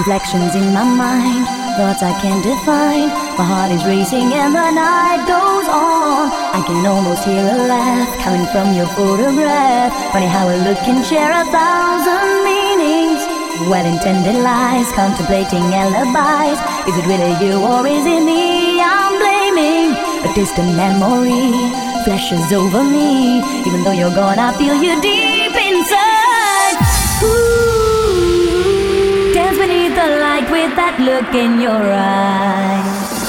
Reflections in my mind, thoughts I can't define. My heart is racing and the night goes on. I can almost hear a laugh coming from your photograph. Funny how a look can share a thousand meanings. Well intended lies, contemplating alibis. Is it really you or is it me I'm blaming? A distant memory flashes over me. Even though you're gone, I feel you deep with that look in your eyes.